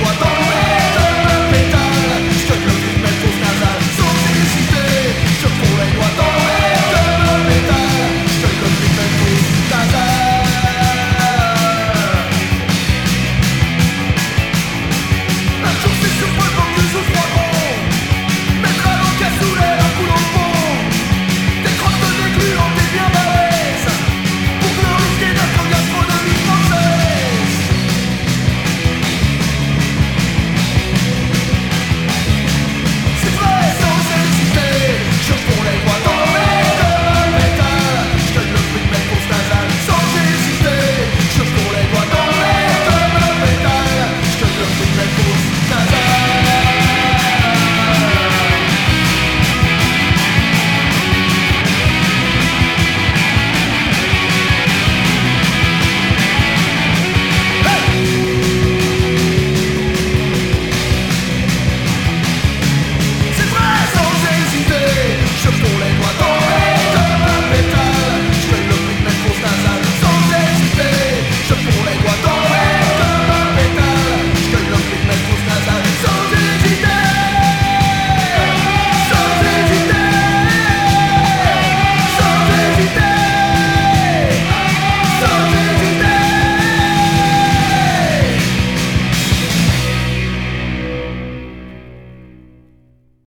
what